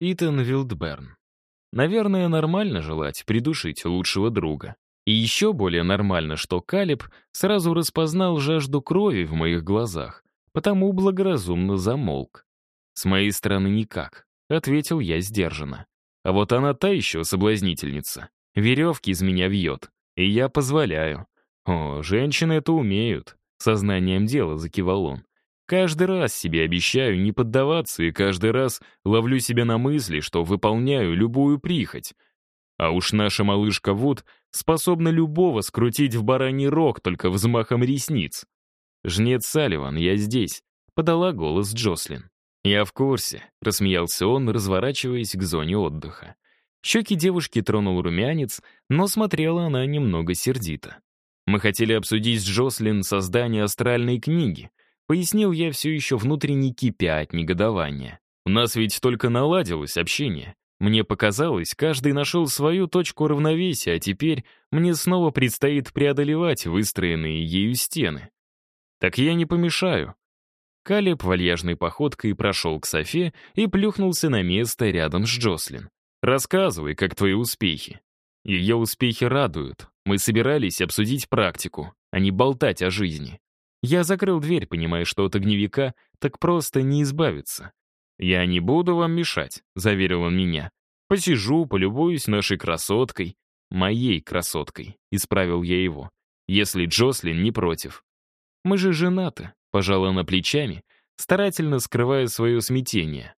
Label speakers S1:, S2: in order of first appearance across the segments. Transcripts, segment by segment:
S1: Итан Вилдберн. Наверное, нормально желать придушить лучшего друга. И еще более нормально, что Калиб сразу распознал жажду крови в моих глазах, потому благоразумно замолк. «С моей стороны никак», — ответил я сдержанно. «А вот она та еще соблазнительница. Веревки из меня вьет, и я позволяю. О, женщины это умеют», — сознанием дела закивал он. Каждый раз себе обещаю не поддаваться и каждый раз ловлю себя на мысли, что выполняю любую прихоть. А уж наша малышка Вуд способна любого скрутить в бараний рог только взмахом ресниц. «Жнец Салливан, я здесь», — подала голос Джослин. «Я в курсе», — рассмеялся он, разворачиваясь к зоне отдыха. Щеки девушки тронул румянец, но смотрела она немного сердито. «Мы хотели обсудить с Джослин создание астральной книги», Пояснил я все еще внутренне кипя от негодования. У нас ведь только наладилось общение. Мне показалось, каждый нашел свою точку равновесия, а теперь мне снова предстоит преодолевать выстроенные ею стены. Так я не помешаю. Калеб вальяжной походкой прошел к Софе и плюхнулся на место рядом с Джослин. «Рассказывай, как твои успехи». Ее успехи радуют. Мы собирались обсудить практику, а не болтать о жизни. Я закрыл дверь, понимая, что от огневика так просто не избавиться. «Я не буду вам мешать», — заверил он меня. «Посижу, полюбуюсь нашей красоткой». «Моей красоткой», — исправил я его. «Если Джослин не против». «Мы же женаты», — пожала она плечами, старательно скрывая свое смятение.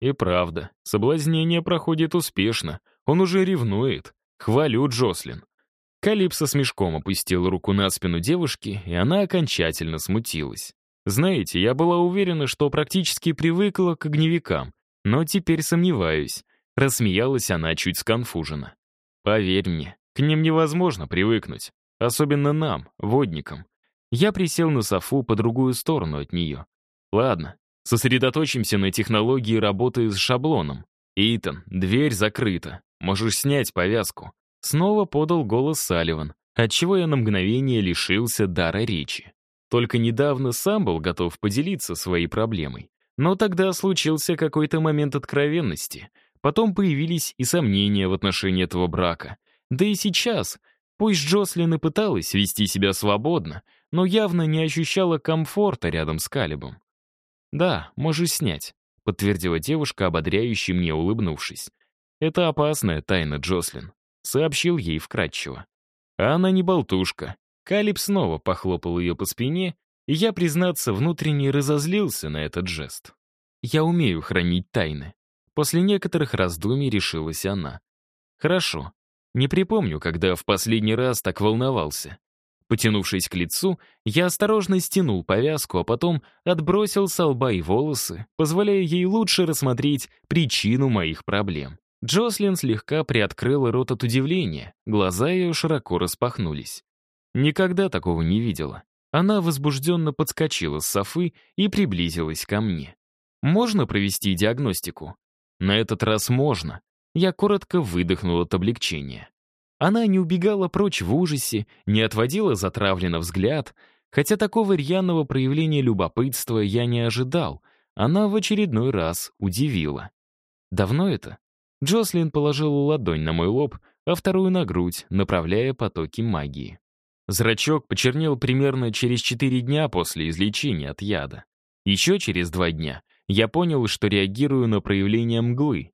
S1: И правда, соблазнение проходит успешно. Он уже ревнует. Хвалю Джослин. Калипсо с мешком опустил руку на спину девушки, и она окончательно смутилась. Знаете, я была уверена, что практически привыкла к огневикам, но теперь сомневаюсь. Рассмеялась она чуть сконфуженно. Поверь мне, к ним невозможно привыкнуть. Особенно нам, водникам. Я присел на софу по другую сторону от нее. Ладно, сосредоточимся на технологии работы с шаблоном. Итан, дверь закрыта. Можешь снять повязку. Снова подал голос Салливан, отчего я на мгновение лишился дара речи. Только недавно сам был готов поделиться своей проблемой. Но тогда случился какой-то момент откровенности. Потом появились и сомнения в отношении этого брака. Да и сейчас, пусть Джослин и пыталась вести себя свободно, но явно не ощущала комфорта рядом с Калибом. «Да, можешь снять», — подтвердила девушка, ободряюще мне улыбнувшись. «Это опасная тайна, Джослин. — сообщил ей вкратчиво. А она не болтушка. Калиб снова похлопал ее по спине, и я, признаться, внутренне разозлился на этот жест. Я умею хранить тайны. После некоторых раздумий решилась она. Хорошо. Не припомню, когда в последний раз так волновался. Потянувшись к лицу, я осторожно стянул повязку, а потом отбросил с лба и волосы, позволяя ей лучше рассмотреть причину моих проблем. Джослин слегка приоткрыла рот от удивления, глаза ее широко распахнулись. Никогда такого не видела. Она возбужденно подскочила с софы и приблизилась ко мне. «Можно провести диагностику?» «На этот раз можно». Я коротко выдохнул от облегчения. Она не убегала прочь в ужасе, не отводила затравленно взгляд, хотя такого рьяного проявления любопытства я не ожидал. Она в очередной раз удивила. «Давно это?» Джослин положила ладонь на мой лоб, а вторую на грудь, направляя потоки магии. Зрачок почернел примерно через четыре дня после излечения от яда. Еще через два дня я понял, что реагирую на проявление мглы.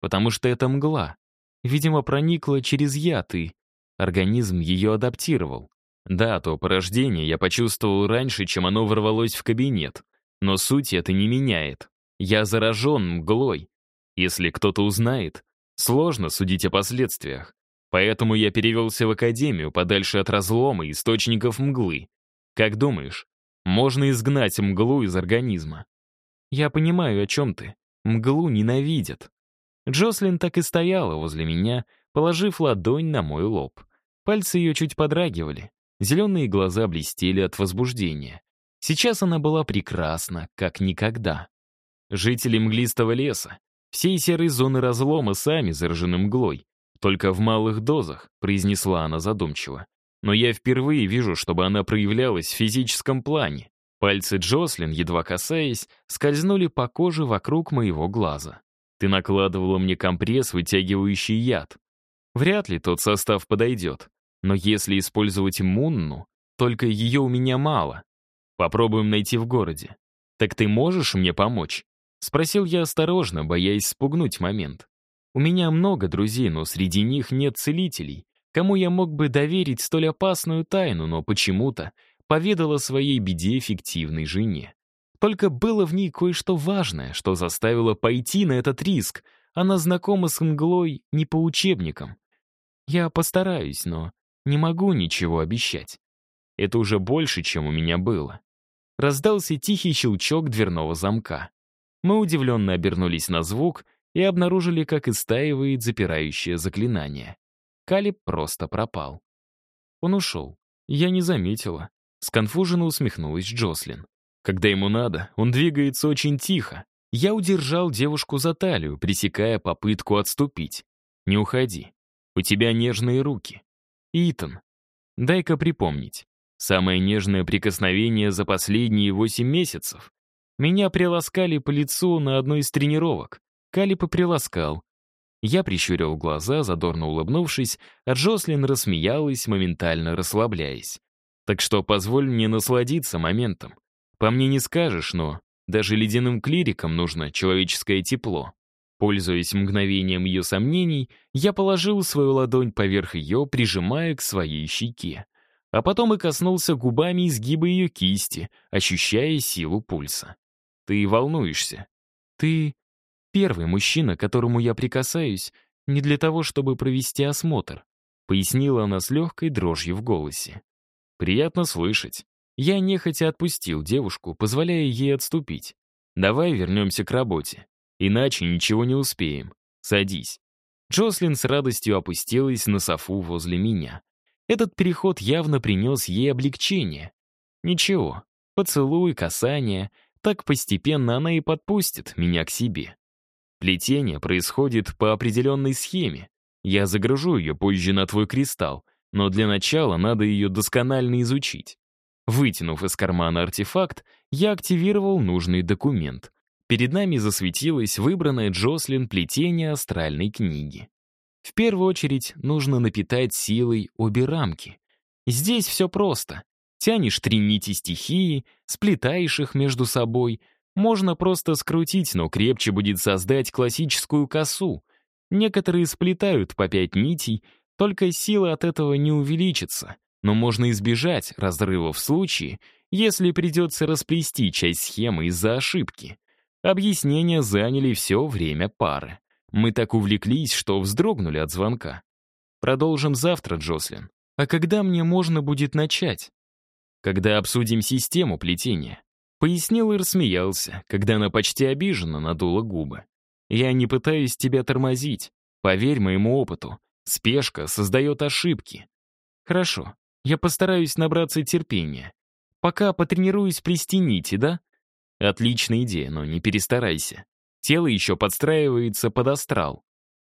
S1: Потому что это мгла. Видимо, проникла через яд, и организм ее адаптировал. Да, то порождение я почувствовал раньше, чем оно ворвалось в кабинет. Но суть это не меняет. Я заражен мглой, если кто-то узнает, сложно судить о последствиях. Поэтому я перевелся в академию, подальше от разлома и источников мглы. Как думаешь, можно изгнать мглу из организма? Я понимаю, о чем ты. Мглу ненавидят. Джослин так и стояла возле меня, положив ладонь на мой лоб. Пальцы ее чуть подрагивали. Зеленые глаза блестели от возбуждения. Сейчас она была прекрасна, как никогда. Жители мглистого леса все серые зоны разлома сами заражены мглой. Только в малых дозах, произнесла она задумчиво. Но я впервые вижу, чтобы она проявлялась в физическом плане. Пальцы Джослин, едва касаясь, скользнули по коже вокруг моего глаза. Ты накладывала мне компресс, вытягивающий яд. Вряд ли тот состав подойдет. Но если использовать мунну, только ее у меня мало. Попробуем найти в городе. Так ты можешь мне помочь? Спросил я осторожно, боясь спугнуть момент. У меня много друзей, но среди них нет целителей, кому я мог бы доверить столь опасную тайну, но почему-то поведала своей беде эффективной жене. Только было в ней кое-что важное, что заставило пойти на этот риск. Она знакома с мглой не по учебникам. Я постараюсь, но не могу ничего обещать. Это уже больше, чем у меня было. Раздался тихий щелчок дверного замка. Мы удивленно обернулись на звук и обнаружили, как истаивает запирающее заклинание. Калиб просто пропал. Он ушел. Я не заметила. Сконфуженно усмехнулась Джослин. Когда ему надо, он двигается очень тихо. Я удержал девушку за талию, пресекая попытку отступить. «Не уходи. У тебя нежные руки. Итан, дай-ка припомнить. Самое нежное прикосновение за последние восемь месяцев. Меня приласкали по лицу на одной из тренировок. Калипа приласкал. Я прищурил глаза, задорно улыбнувшись, а Джослин рассмеялась, моментально расслабляясь. Так что позволь мне насладиться моментом. По мне не скажешь, но даже ледяным клирикам нужно человеческое тепло. Пользуясь мгновением ее сомнений, я положил свою ладонь поверх ее, прижимая к своей щеке. А потом и коснулся губами изгиба ее кисти, ощущая силу пульса. «Ты волнуешься. Ты первый мужчина, к которому я прикасаюсь, не для того, чтобы провести осмотр», пояснила она с легкой дрожью в голосе. «Приятно слышать». Я нехотя отпустил девушку, позволяя ей отступить. «Давай вернемся к работе. Иначе ничего не успеем. Садись». Джослин с радостью опустилась на софу возле меня. Этот переход явно принес ей облегчение. Ничего, поцелуй, касание, так постепенно она и подпустит меня к себе. Плетение происходит по определенной схеме. Я загружу ее позже на твой кристалл, но для начала надо ее досконально изучить. Вытянув из кармана артефакт, я активировал нужный документ. Перед нами засветилось выбранное Джослин плетение астральной книги. В первую очередь нужно напитать силой обе рамки. Здесь все просто. Тянешь три нити стихии, сплетаешь их между собой. Можно просто скрутить, но крепче будет создать классическую косу. Некоторые сплетают по пять нитей, только сила от этого не увеличится. Но можно избежать разрыва в случае, если придется расплести часть схемы из-за ошибки. Объяснения заняли все время пары. Мы так увлеклись, что вздрогнули от звонка. Продолжим завтра, Джослин. А когда мне можно будет начать? Когда обсудим систему плетения. Пояснил и рассмеялся, когда она почти обиженно надула губы. Я не пытаюсь тебя тормозить. Поверь моему опыту. Спешка создает ошибки. Хорошо, я постараюсь набраться терпения. Пока потренируюсь плести нити, да? Отличная идея, но не перестарайся. Тело еще подстраивается под астрал.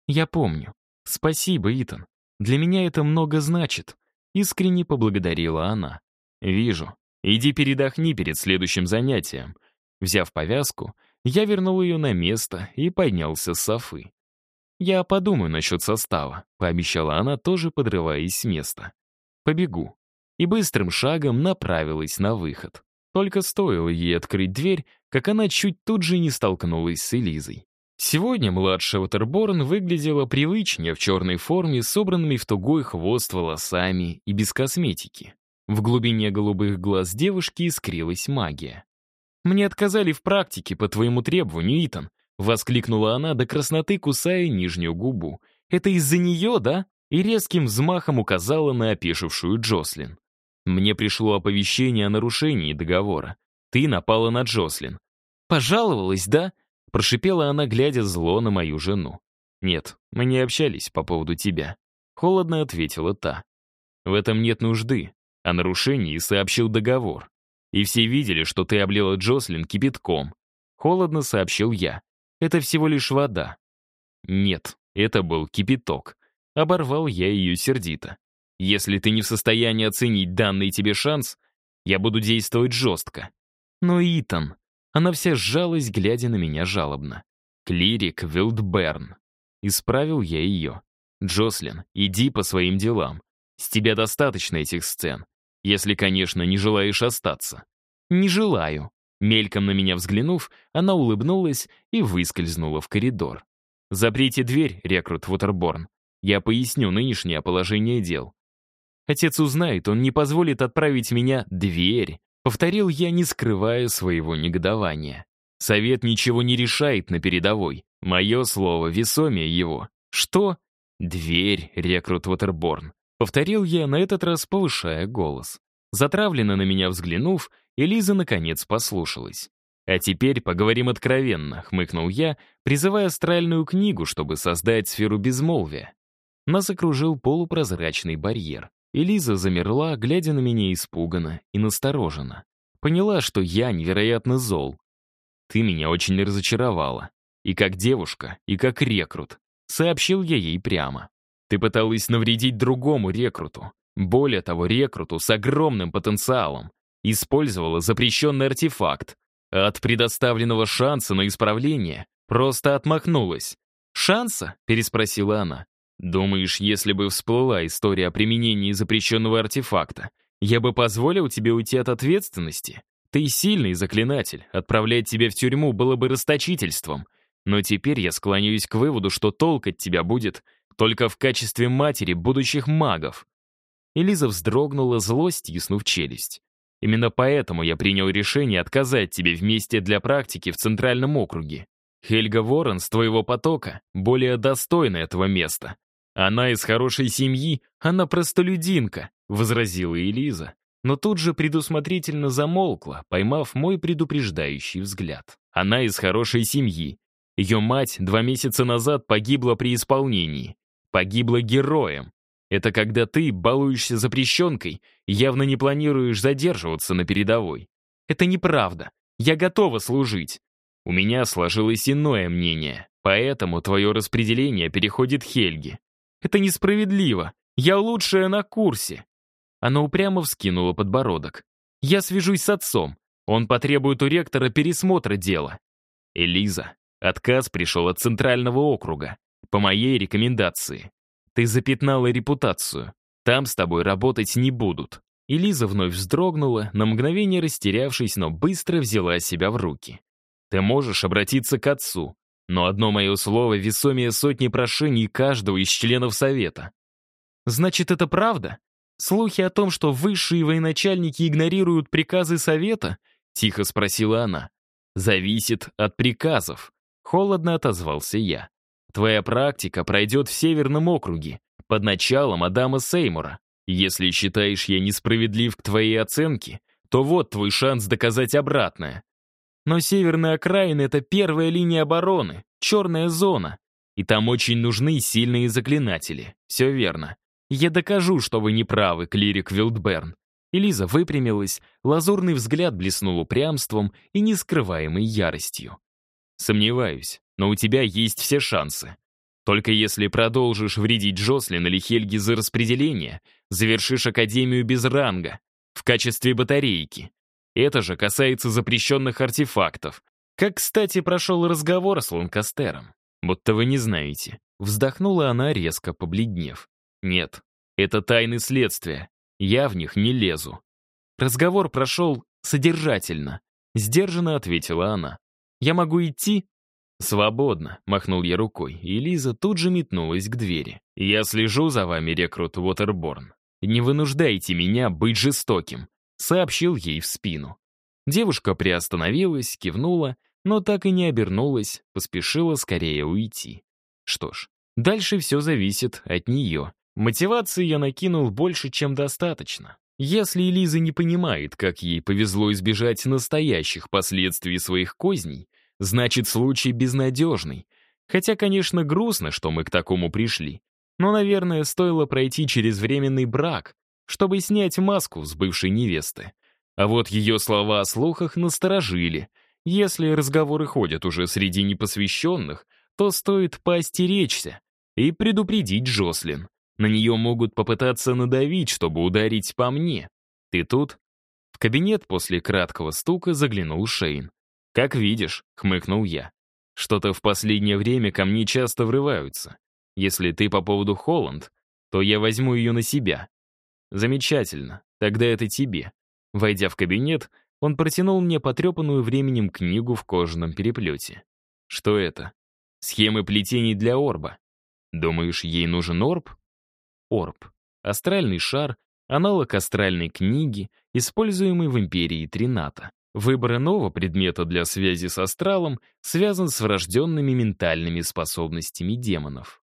S1: Я помню. Спасибо, Итан. Для меня это много значит. Искренне поблагодарила она. Вижу. Иди передохни перед следующим занятием. Взяв повязку, я вернул ее на место и поднялся с софы. «Я подумаю насчет состава», — пообещала она, тоже подрываясь с места. Побегу. И быстрым шагом направилась на выход. Только стоило ей открыть дверь, как она чуть тут же не столкнулась с Элизой. Сегодня младшая Утерборн выглядела привычнее в черной форме, собранными в тугой хвост волосами и без косметики. В глубине голубых глаз девушки искрилась магия. «Мне отказали в практике по твоему требованию, Итан», — воскликнула она до красноты, кусая нижнюю губу. «Это из-за нее, да?» и резким взмахом указала на опешившую Джослин. «Мне пришло оповещение о нарушении договора. Ты напала на Джослин». «Пожаловалась, да?» — прошипела она, глядя зло на мою жену. «Нет, мы не общались по поводу тебя», — холодно ответила та. «В этом нет нужды. О нарушении сообщил договор. И все видели, что ты облила Джослин кипятком. Холодно сообщил я. Это всего лишь вода. Нет, это был кипяток. Оборвал я ее сердито. Если ты не в состоянии оценить данный тебе шанс, я буду действовать жестко. Но Итан... Она вся сжалась, глядя на меня жалобно. Клирик Вилдберн. Исправил я ее. Джослин, иди по своим делам. С тебя достаточно этих сцен. Если, конечно, не желаешь остаться. Не желаю. Мельком на меня взглянув, она улыбнулась и выскользнула в коридор. «Заприте дверь, рекрут Вутерборн. Я поясню нынешнее положение дел. Отец узнает, он не позволит отправить меня дверь. Повторил я, не скрывая своего негодования. Совет ничего не решает на передовой. Мое слово весомее его. Что? Дверь, рекрут Ватерборн. Повторил я, на этот раз повышая голос. Затравленно на меня взглянув, Элиза наконец послушалась. «А теперь поговорим откровенно», — хмыкнул я, призывая астральную книгу, чтобы создать сферу безмолвия. Нас окружил полупрозрачный барьер. Элиза замерла, глядя на меня испуганно и настороженно. Поняла, что я невероятно зол. «Ты меня очень разочаровала. И как девушка, и как рекрут», — сообщил я ей прямо. «Ты пыталась навредить другому рекруту. Более того, рекруту с огромным потенциалом. Использовала запрещенный артефакт. От предоставленного шанса на исправление просто отмахнулась. «Шанса?» — переспросила она. Думаешь, если бы всплыла история о применении запрещенного артефакта, я бы позволил тебе уйти от ответственности? Ты сильный заклинатель, отправлять тебя в тюрьму было бы расточительством. Но теперь я склоняюсь к выводу, что толк от тебя будет только в качестве матери будущих магов. Элиза вздрогнула, злость, стиснув челюсть. Именно поэтому я принял решение отказать тебе вместе для практики в Центральном округе. Хельга Ворон с твоего потока более достойна этого места. «Она из хорошей семьи, она простолюдинка», — возразила Элиза, но тут же предусмотрительно замолкла, поймав мой предупреждающий взгляд. «Она из хорошей семьи. Ее мать два месяца назад погибла при исполнении. Погибла героем. Это когда ты балуешься запрещенкой и явно не планируешь задерживаться на передовой. Это неправда. Я готова служить. У меня сложилось иное мнение, поэтому твое распределение переходит Хельге. Это несправедливо. Я лучшая на курсе. Она упрямо вскинула подбородок. Я свяжусь с отцом. Он потребует у ректора пересмотра дела. Элиза, отказ пришел от Центрального округа. По моей рекомендации. Ты запятнала репутацию. Там с тобой работать не будут. Элиза вновь вздрогнула, на мгновение растерявшись, но быстро взяла себя в руки. Ты можешь обратиться к отцу. Но одно мое слово весомее сотни прошений каждого из членов Совета. Значит, это правда? Слухи о том, что высшие военачальники игнорируют приказы Совета? Тихо спросила она. Зависит от приказов. Холодно отозвался я. Твоя практика пройдет в Северном округе, под началом Адама Сеймура. Если считаешь я несправедлив к твоей оценке, то вот твой шанс доказать обратное. Но северная окраина — это первая линия обороны, черная зона. И там очень нужны сильные заклинатели. Все верно. Я докажу, что вы не правы, клирик Вилдберн. Элиза выпрямилась, лазурный взгляд блеснул упрямством и нескрываемой яростью. Сомневаюсь, но у тебя есть все шансы. Только если продолжишь вредить Джослин или Хельги за распределение, завершишь Академию без ранга, в качестве батарейки, это же касается запрещенных артефактов. Как, кстати, прошел разговор с Ланкастером. Будто вы не знаете. Вздохнула она, резко побледнев. Нет, это тайны следствия. Я в них не лезу. Разговор прошел содержательно. Сдержанно ответила она. «Я могу идти?» «Свободно», — махнул я рукой, и Лиза тут же метнулась к двери. «Я слежу за вами, рекрут Уотерборн. Не вынуждайте меня быть жестоким сообщил ей в спину. Девушка приостановилась, кивнула, но так и не обернулась, поспешила скорее уйти. Что ж, дальше все зависит от нее. Мотивации я накинул больше, чем достаточно. Если Элиза не понимает, как ей повезло избежать настоящих последствий своих козней, значит, случай безнадежный. Хотя, конечно, грустно, что мы к такому пришли. Но, наверное, стоило пройти через временный брак, чтобы снять маску с бывшей невесты. А вот ее слова о слухах насторожили. Если разговоры ходят уже среди непосвященных, то стоит поостеречься и предупредить Джослин. На нее могут попытаться надавить, чтобы ударить по мне. Ты тут? В кабинет после краткого стука заглянул Шейн. «Как видишь», — хмыкнул я. Что-то в последнее время ко мне часто врываются. Если ты по поводу Холланд, то я возьму ее на себя. Замечательно, тогда это тебе. Войдя в кабинет, он протянул мне потрепанную временем книгу в кожаном переплете. Что это? Схемы плетений для орба. Думаешь, ей нужен орб? Орб. Астральный шар, аналог астральной книги, используемый в империи Трината. Выбор иного предмета для связи с астралом связан с врожденными ментальными способностями демонов.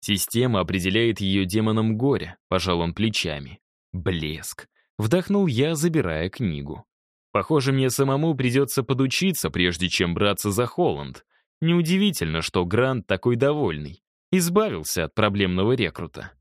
S1: Система определяет ее демоном горя, пожал он плечами. Блеск. Вдохнул я, забирая книгу. Похоже, мне самому придется подучиться, прежде чем браться за Холланд. Неудивительно, что Грант такой довольный. Избавился от проблемного рекрута.